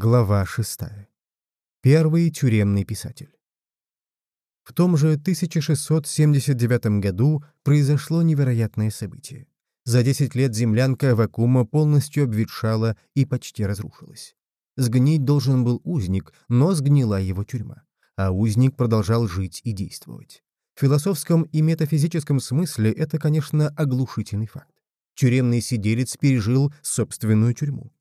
Глава 6. Первый тюремный писатель. В том же 1679 году произошло невероятное событие. За 10 лет землянка Вакума полностью обветшала и почти разрушилась. Сгнить должен был узник, но сгнила его тюрьма. А узник продолжал жить и действовать. В философском и метафизическом смысле это, конечно, оглушительный факт. Тюремный сиделец пережил собственную тюрьму.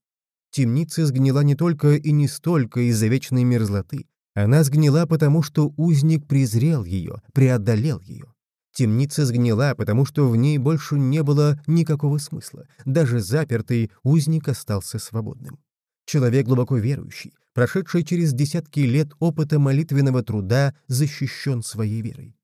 Темница сгнила не только и не столько из-за вечной мерзлоты. Она сгнила потому, что узник презрел ее, преодолел ее. Темница сгнила, потому что в ней больше не было никакого смысла. Даже запертый узник остался свободным. Человек глубоко верующий, прошедший через десятки лет опыта молитвенного труда, защищен своей верой.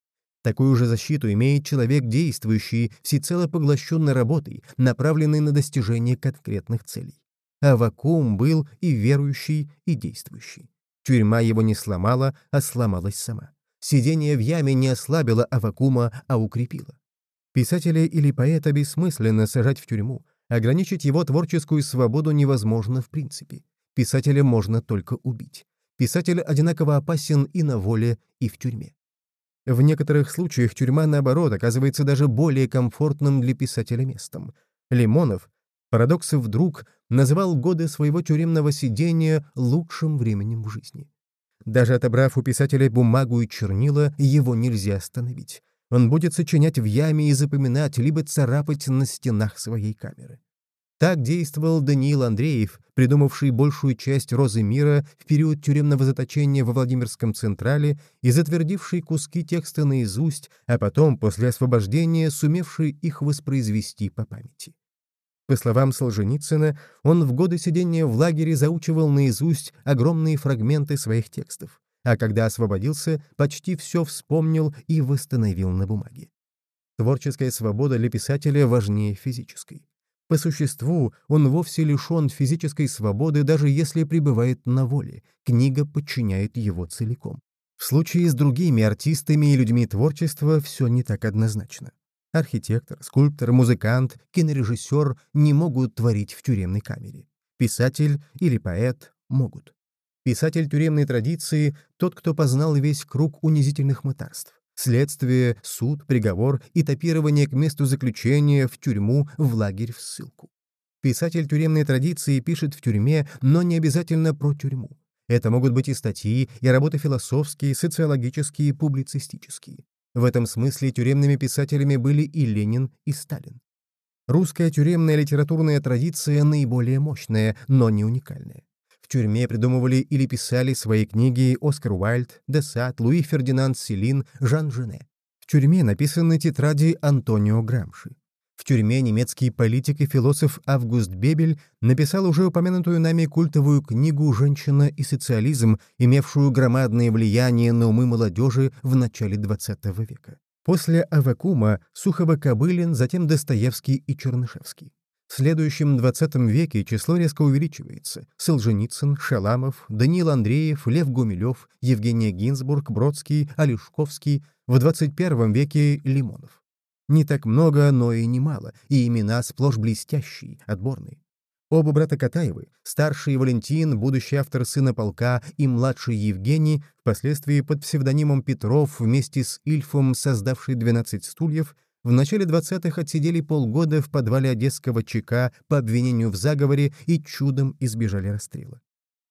Такую же защиту имеет человек, действующий, всецело поглощенной работой, направленной на достижение конкретных целей. Авакум был и верующий, и действующий. Тюрьма его не сломала, а сломалась сама. Сидение в яме не ослабило Авакума, а укрепило. Писателя или поэта бессмысленно сажать в тюрьму. Ограничить его творческую свободу невозможно в принципе. Писателя можно только убить. Писатель одинаково опасен и на воле, и в тюрьме. В некоторых случаях тюрьма, наоборот, оказывается даже более комфортным для писателя местом. Лимонов, Парадоксы вдруг называл годы своего тюремного сидения лучшим временем в жизни. Даже отобрав у писателя бумагу и чернила, его нельзя остановить. Он будет сочинять в яме и запоминать, либо царапать на стенах своей камеры. Так действовал Даниил Андреев, придумавший большую часть «Розы мира» в период тюремного заточения во Владимирском Централе и затвердивший куски текста наизусть, а потом, после освобождения, сумевший их воспроизвести по памяти. По словам Солженицына, он в годы сидения в лагере заучивал наизусть огромные фрагменты своих текстов, а когда освободился, почти все вспомнил и восстановил на бумаге. Творческая свобода для писателя важнее физической. По существу, он вовсе лишен физической свободы, даже если пребывает на воле. Книга подчиняет его целиком. В случае с другими артистами и людьми творчества все не так однозначно. Архитектор, скульптор, музыкант, кинорежиссер не могут творить в тюремной камере. Писатель или поэт могут. Писатель тюремной традиции — тот, кто познал весь круг унизительных мытарств. Следствие, суд, приговор и топирование к месту заключения в тюрьму, в лагерь, в ссылку. Писатель тюремной традиции пишет в тюрьме, но не обязательно про тюрьму. Это могут быть и статьи, и работы философские, социологические, публицистические. В этом смысле тюремными писателями были и Ленин, и Сталин. Русская тюремная литературная традиция наиболее мощная, но не уникальная. В тюрьме придумывали или писали свои книги Оскар Уайльд, Десад, Луи Фердинанд Селин, Жан Жене. В тюрьме написаны тетради Антонио Грамши. В тюрьме немецкий политик и философ Август Бебель написал уже упомянутую нами культовую книгу «Женщина и социализм», имевшую громадное влияние на умы молодежи в начале XX века. После Авакума Сухова-Кобылин, затем Достоевский и Чернышевский. В следующем XX веке число резко увеличивается. Солженицын, Шаламов, Даниил Андреев, Лев Гумилев, Евгения Гинзбург, Бродский, Олешковский, в XXI веке Лимонов. Не так много, но и немало, и имена сплошь блестящие, отборные. Оба брата Катаевы, старший Валентин, будущий автор «Сына полка», и младший Евгений, впоследствии под псевдонимом Петров вместе с Ильфом, создавший «12 стульев», в начале 20-х отсидели полгода в подвале одесского ЧК по обвинению в заговоре и чудом избежали расстрела.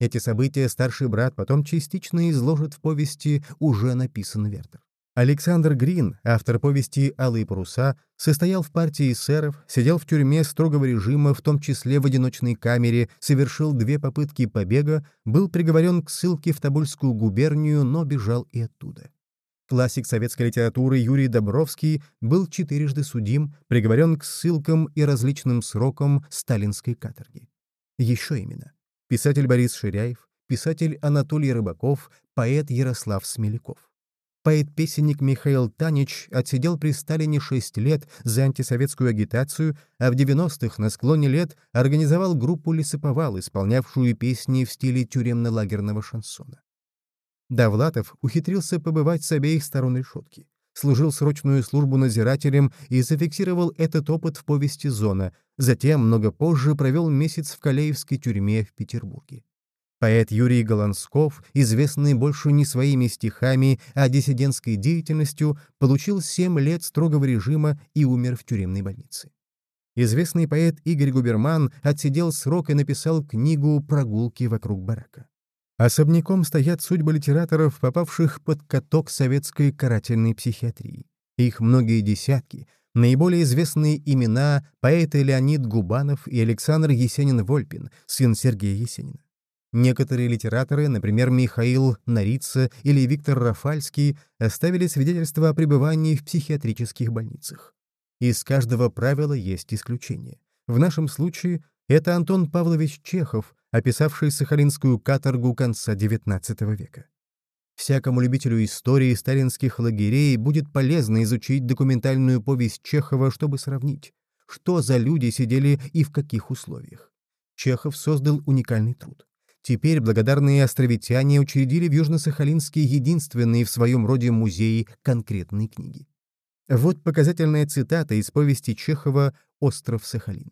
Эти события старший брат потом частично изложит в повести «Уже написан Вертер». Александр Грин, автор повести «Алые паруса», состоял в партии эсеров, сидел в тюрьме строгого режима, в том числе в одиночной камере, совершил две попытки побега, был приговорен к ссылке в Тобольскую губернию, но бежал и оттуда. Классик советской литературы Юрий Добровский был четырежды судим, приговорен к ссылкам и различным срокам сталинской каторги. Еще именно. Писатель Борис Ширяев, писатель Анатолий Рыбаков, поэт Ярослав Смеляков. Поэт-песенник Михаил Танич отсидел при Сталине 6 лет за антисоветскую агитацию, а в 90-х на склоне лет организовал группу «Лесоповал», исполнявшую песни в стиле тюремно-лагерного шансона. Довлатов ухитрился побывать с обеих сторон решетки. Служил срочную службу надзирателем и зафиксировал этот опыт в повести «Зона», затем, много позже, провел месяц в Калеевской тюрьме в Петербурге. Поэт Юрий Голансков, известный больше не своими стихами, а диссидентской деятельностью, получил 7 лет строгого режима и умер в тюремной больнице. Известный поэт Игорь Губерман отсидел срок и написал книгу «Прогулки вокруг барака». Особняком стоят судьбы литераторов, попавших под каток советской карательной психиатрии. Их многие десятки. Наиболее известные имена — поэты Леонид Губанов и Александр Есенин-Вольпин, сын Сергея Есенина. Некоторые литераторы, например, Михаил Нарица или Виктор Рафальский, оставили свидетельство о пребывании в психиатрических больницах. Из каждого правила есть исключение. В нашем случае это Антон Павлович Чехов, описавший сахалинскую каторгу конца XIX века. Всякому любителю истории сталинских лагерей будет полезно изучить документальную повесть Чехова, чтобы сравнить, что за люди сидели и в каких условиях. Чехов создал уникальный труд. Теперь благодарные островитяне учредили в Южно-Сахалинске единственные в своем роде музеи конкретной книги. Вот показательная цитата из повести Чехова «Остров Сахалин».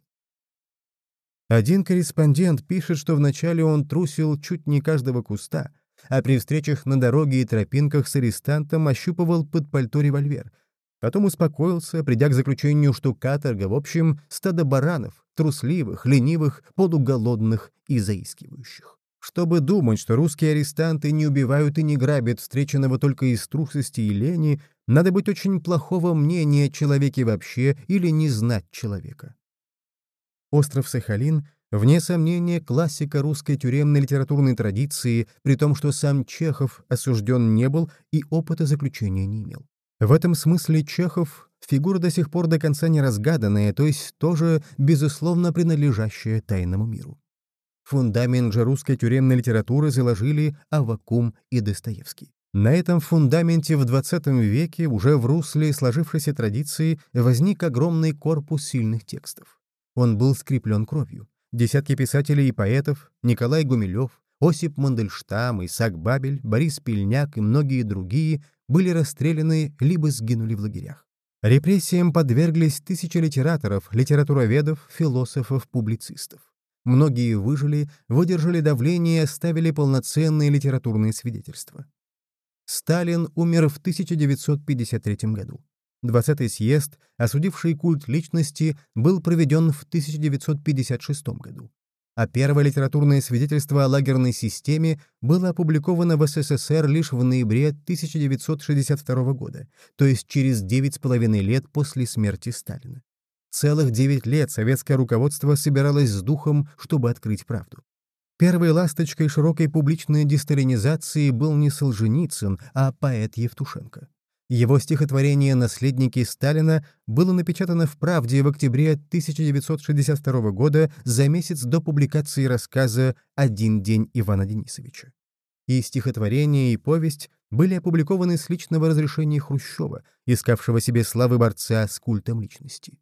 Один корреспондент пишет, что вначале он трусил чуть не каждого куста, а при встречах на дороге и тропинках с арестантом ощупывал под пальто револьвер. Потом успокоился, придя к заключению, что каторга, в общем, стадо баранов, трусливых, ленивых, полуголодных и заискивающих. Чтобы думать, что русские арестанты не убивают и не грабят встреченного только из трусости и лени, надо быть очень плохого мнения о человеке вообще или не знать человека. Остров Сахалин — вне сомнения классика русской тюремной литературной традиции, при том, что сам Чехов осужден не был и опыта заключения не имел. В этом смысле Чехов — фигура до сих пор до конца не разгаданная, то есть тоже, безусловно, принадлежащая тайному миру. Фундамент же русской тюремной литературы заложили Авакум и Достоевский. На этом фундаменте в XX веке, уже в русле сложившейся традиции, возник огромный корпус сильных текстов. Он был скреплен кровью. Десятки писателей и поэтов, Николай Гумилев, Осип Мандельштам, Исаак Бабель, Борис Пельняк и многие другие были расстреляны либо сгинули в лагерях. Репрессиям подверглись тысячи литераторов, литературоведов, философов, публицистов. Многие выжили, выдержали давление и оставили полноценные литературные свидетельства. Сталин умер в 1953 году. 20-й съезд, осудивший культ личности, был проведен в 1956 году. А первое литературное свидетельство о лагерной системе было опубликовано в СССР лишь в ноябре 1962 года, то есть через 9,5 лет после смерти Сталина. Целых девять лет советское руководство собиралось с духом, чтобы открыть правду. Первой ласточкой широкой публичной десталинизации был не Солженицын, а поэт Евтушенко. Его стихотворение «Наследники Сталина» было напечатано в «Правде» в октябре 1962 года за месяц до публикации рассказа «Один день Ивана Денисовича». И стихотворение, и повесть были опубликованы с личного разрешения Хрущева, искавшего себе славы борца с культом личности.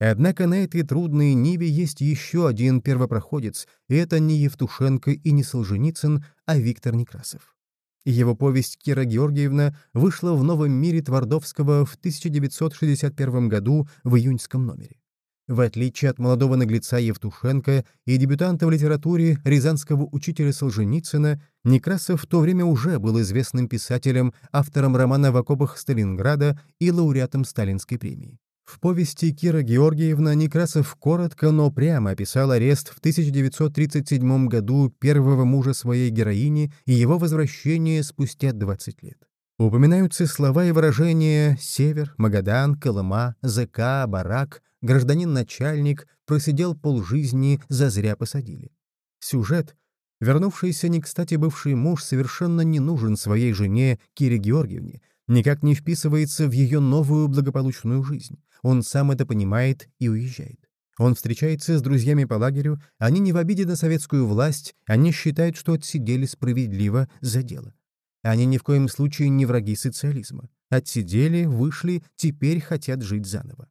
Однако на этой трудной ниве есть еще один первопроходец, и это не Евтушенко и не Солженицын, а Виктор Некрасов. Его повесть «Кира Георгиевна» вышла в «Новом мире» Твардовского в 1961 году в июньском номере. В отличие от молодого наглеца Евтушенко и дебютанта в литературе рязанского учителя Солженицына, Некрасов в то время уже был известным писателем, автором романа «В окопах Сталинграда» и лауреатом Сталинской премии. В повести Кира Георгиевна Некрасов коротко, но прямо описал арест в 1937 году первого мужа своей героини и его возвращение спустя 20 лет. Упоминаются слова и выражения «Север», «Магадан», «Колыма», «ЗК», «Барак», «Гражданин-начальник», «Просидел полжизни», «Зазря посадили». Сюжет — вернувшийся не кстати бывший муж совершенно не нужен своей жене Кире Георгиевне, никак не вписывается в ее новую благополучную жизнь. Он сам это понимает и уезжает. Он встречается с друзьями по лагерю, они не в обиде на советскую власть, они считают, что отсидели справедливо за дело. Они ни в коем случае не враги социализма. Отсидели, вышли, теперь хотят жить заново.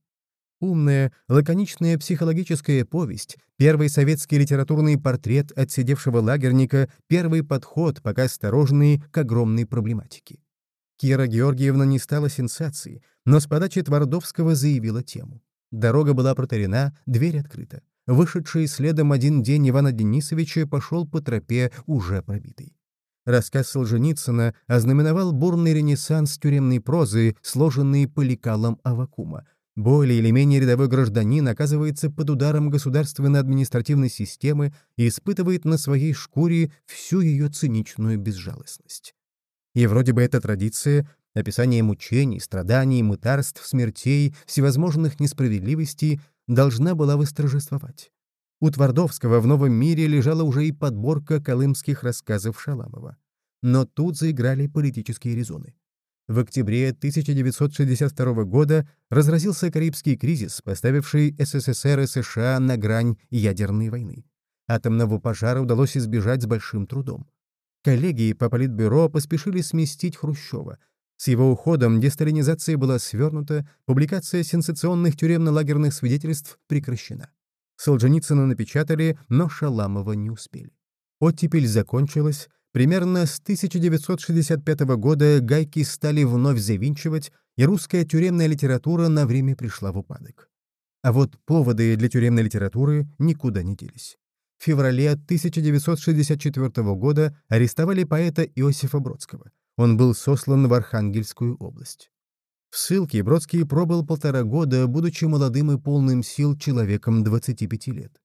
Умная, лаконичная психологическая повесть, первый советский литературный портрет отсидевшего лагерника, первый подход, пока осторожный, к огромной проблематике. Кира Георгиевна не стала сенсацией, но с подачи Твардовского заявила тему. Дорога была протарена, дверь открыта. вышедший следом один день Ивана Денисовича пошел по тропе уже пробитой. Рассказ Солженицына ознаменовал бурный ренессанс тюремной прозы, сложенный по лекалам Авакума. Более или менее рядовой гражданин оказывается под ударом государственно-административной системы и испытывает на своей шкуре всю ее циничную безжалостность. И вроде бы эта традиция, описание мучений, страданий, мытарств, смертей, всевозможных несправедливостей, должна была восторжествовать. У Твардовского в «Новом мире» лежала уже и подборка колымских рассказов Шаламова. Но тут заиграли политические резоны. В октябре 1962 года разразился Карибский кризис, поставивший СССР и США на грань ядерной войны. Атомного пожара удалось избежать с большим трудом. Коллеги по Политбюро поспешили сместить Хрущева. С его уходом десталинизация была свернута, публикация сенсационных тюремно-лагерных свидетельств прекращена. Солженицына напечатали, но Шаламова не успели. Оттепель закончилась. Примерно с 1965 года гайки стали вновь завинчивать, и русская тюремная литература на время пришла в упадок. А вот поводы для тюремной литературы никуда не делись. В феврале 1964 года арестовали поэта Иосифа Бродского. Он был сослан в Архангельскую область. В ссылке Бродский пробыл полтора года, будучи молодым и полным сил человеком 25 лет.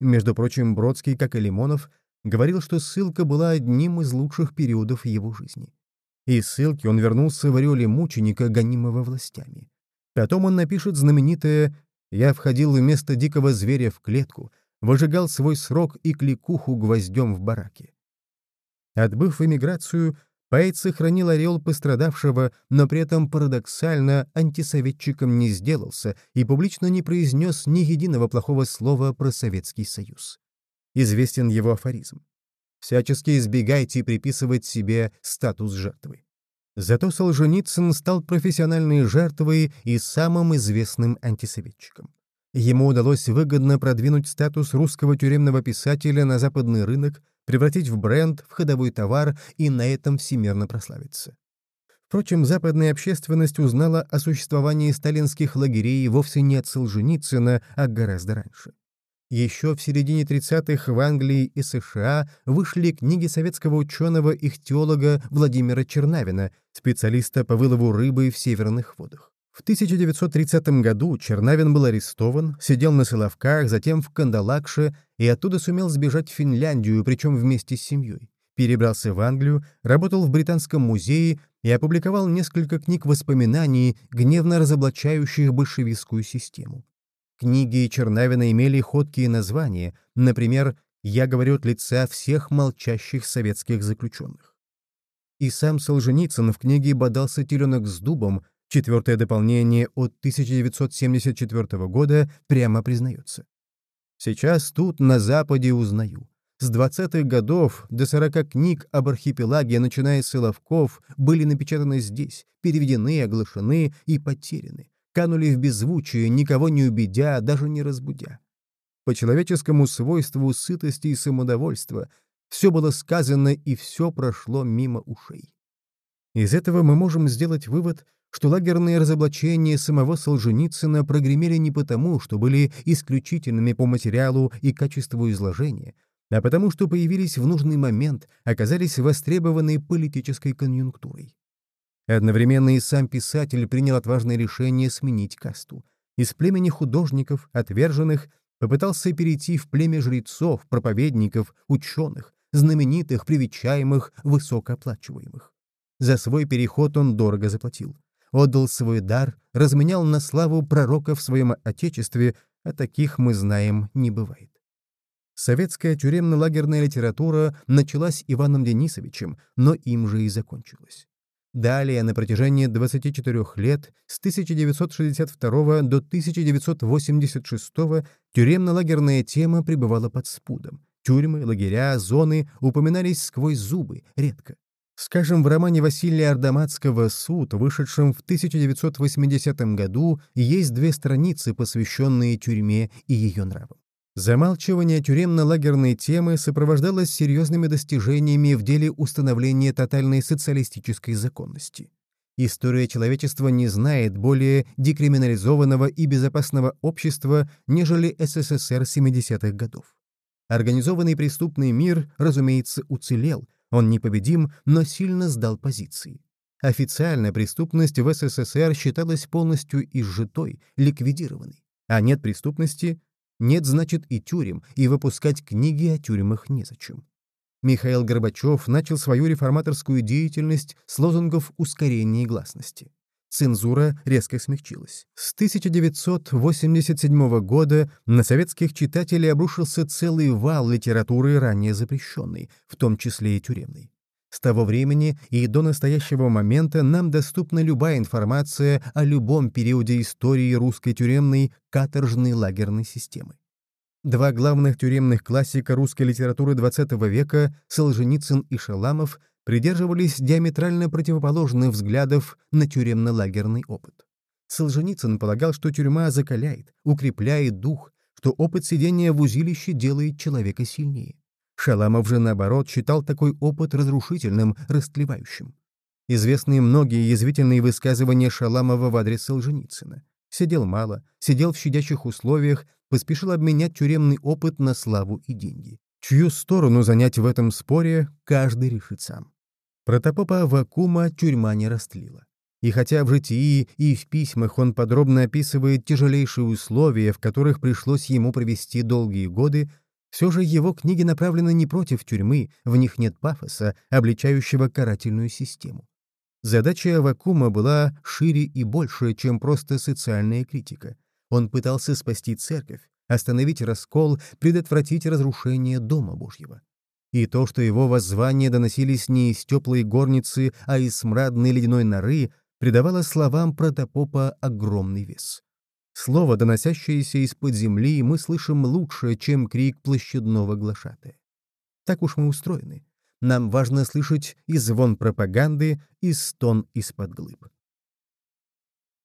Между прочим, Бродский, как и Лимонов, говорил, что ссылка была одним из лучших периодов его жизни. Из ссылки он вернулся в ореоле мученика, гонимого властями. Потом он напишет знаменитое «Я входил вместо дикого зверя в клетку, выжигал свой срок и кликуху гвоздем в бараке». Отбыв эмиграцию, Поэт сохранил ореол пострадавшего, но при этом парадоксально антисоветчиком не сделался и публично не произнес ни единого плохого слова про Советский Союз. Известен его афоризм. «Всячески избегайте приписывать себе статус жертвы». Зато Солженицын стал профессиональной жертвой и самым известным антисоветчиком. Ему удалось выгодно продвинуть статус русского тюремного писателя на западный рынок, превратить в бренд, в ходовой товар и на этом всемирно прославиться. Впрочем, западная общественность узнала о существовании сталинских лагерей вовсе не от Солженицына, а гораздо раньше. Еще в середине 30-х в Англии и США вышли книги советского ученого-ихтиолога Владимира Чернавина, специалиста по вылову рыбы в северных водах. В 1930 году Чернавин был арестован, сидел на Соловках, затем в Кандалакше и оттуда сумел сбежать в Финляндию, причем вместе с семьей. Перебрался в Англию, работал в Британском музее и опубликовал несколько книг воспоминаний, гневно разоблачающих большевистскую систему. Книги Чернавина имели ходкие названия, например, «Я говорю от лица всех молчащих советских заключенных». И сам Солженицын в книге «Бодался теленок с дубом», Четвертое дополнение от 1974 года прямо признается. Сейчас тут, на Западе, узнаю. С 20-х годов до 40 книг об архипелаге, начиная с Соловков, были напечатаны здесь, переведены, оглашены и потеряны. Канули в беззвучие, никого не убедя, даже не разбудя. По человеческому свойству сытости и самодовольства все было сказано и все прошло мимо ушей. Из этого мы можем сделать вывод, что лагерные разоблачения самого Солженицына прогремели не потому, что были исключительными по материалу и качеству изложения, а потому что появились в нужный момент, оказались востребованы политической конъюнктурой. Одновременно и сам писатель принял отважное решение сменить касту. Из племени художников, отверженных, попытался перейти в племя жрецов, проповедников, ученых, знаменитых, привечаемых, высокооплачиваемых. За свой переход он дорого заплатил отдал свой дар, разменял на славу пророка в своем отечестве, а таких, мы знаем, не бывает. Советская тюремно-лагерная литература началась Иваном Денисовичем, но им же и закончилась. Далее, на протяжении 24 лет, с 1962 до 1986 тюремно-лагерная тема пребывала под спудом. Тюрьмы, лагеря, зоны упоминались сквозь зубы, редко. Скажем, в романе Василия Ардаматского «Суд», вышедшем в 1980 году, есть две страницы, посвященные тюрьме и ее нравам. Замалчивание тюремно-лагерной темы сопровождалось серьезными достижениями в деле установления тотальной социалистической законности. История человечества не знает более декриминализованного и безопасного общества, нежели СССР 70-х годов. Организованный преступный мир, разумеется, уцелел, он непобедим, но сильно сдал позиции. Официальная преступность в СССР считалась полностью изжитой, ликвидированной. А нет преступности — нет, значит, и тюрем, и выпускать книги о тюрьмах незачем. Михаил Горбачев начал свою реформаторскую деятельность с лозунгов ускорения гласности. Цензура резко смягчилась. С 1987 года на советских читателей обрушился целый вал литературы, ранее запрещенной, в том числе и тюремной. С того времени и до настоящего момента нам доступна любая информация о любом периоде истории русской тюремной каторжной лагерной системы. Два главных тюремных классика русской литературы XX века, Солженицын и Шаламов, придерживались диаметрально противоположных взглядов на тюремно-лагерный опыт. Солженицын полагал, что тюрьма закаляет, укрепляет дух, что опыт сидения в узилище делает человека сильнее. Шаламов же, наоборот, считал такой опыт разрушительным, растлевающим. Известны многие язвительные высказывания Шаламова в адрес Солженицына. Сидел мало, сидел в щадящих условиях, поспешил обменять тюремный опыт на славу и деньги. Чью сторону занять в этом споре, каждый решит сам. Протопопа Вакума тюрьма не растлила. И хотя в житии и в письмах он подробно описывает тяжелейшие условия, в которых пришлось ему провести долгие годы, все же его книги направлены не против тюрьмы, в них нет пафоса, обличающего карательную систему. Задача Авакума была шире и больше, чем просто социальная критика. Он пытался спасти церковь, остановить раскол, предотвратить разрушение Дома Божьего. И то, что его воззвания доносились не из теплой горницы, а из смрадной ледяной норы, придавало словам протопопа огромный вес. Слово, доносящееся из-под земли, мы слышим лучше, чем крик площадного глашатая. Так уж мы устроены. Нам важно слышать и звон пропаганды, и стон из-под глыб.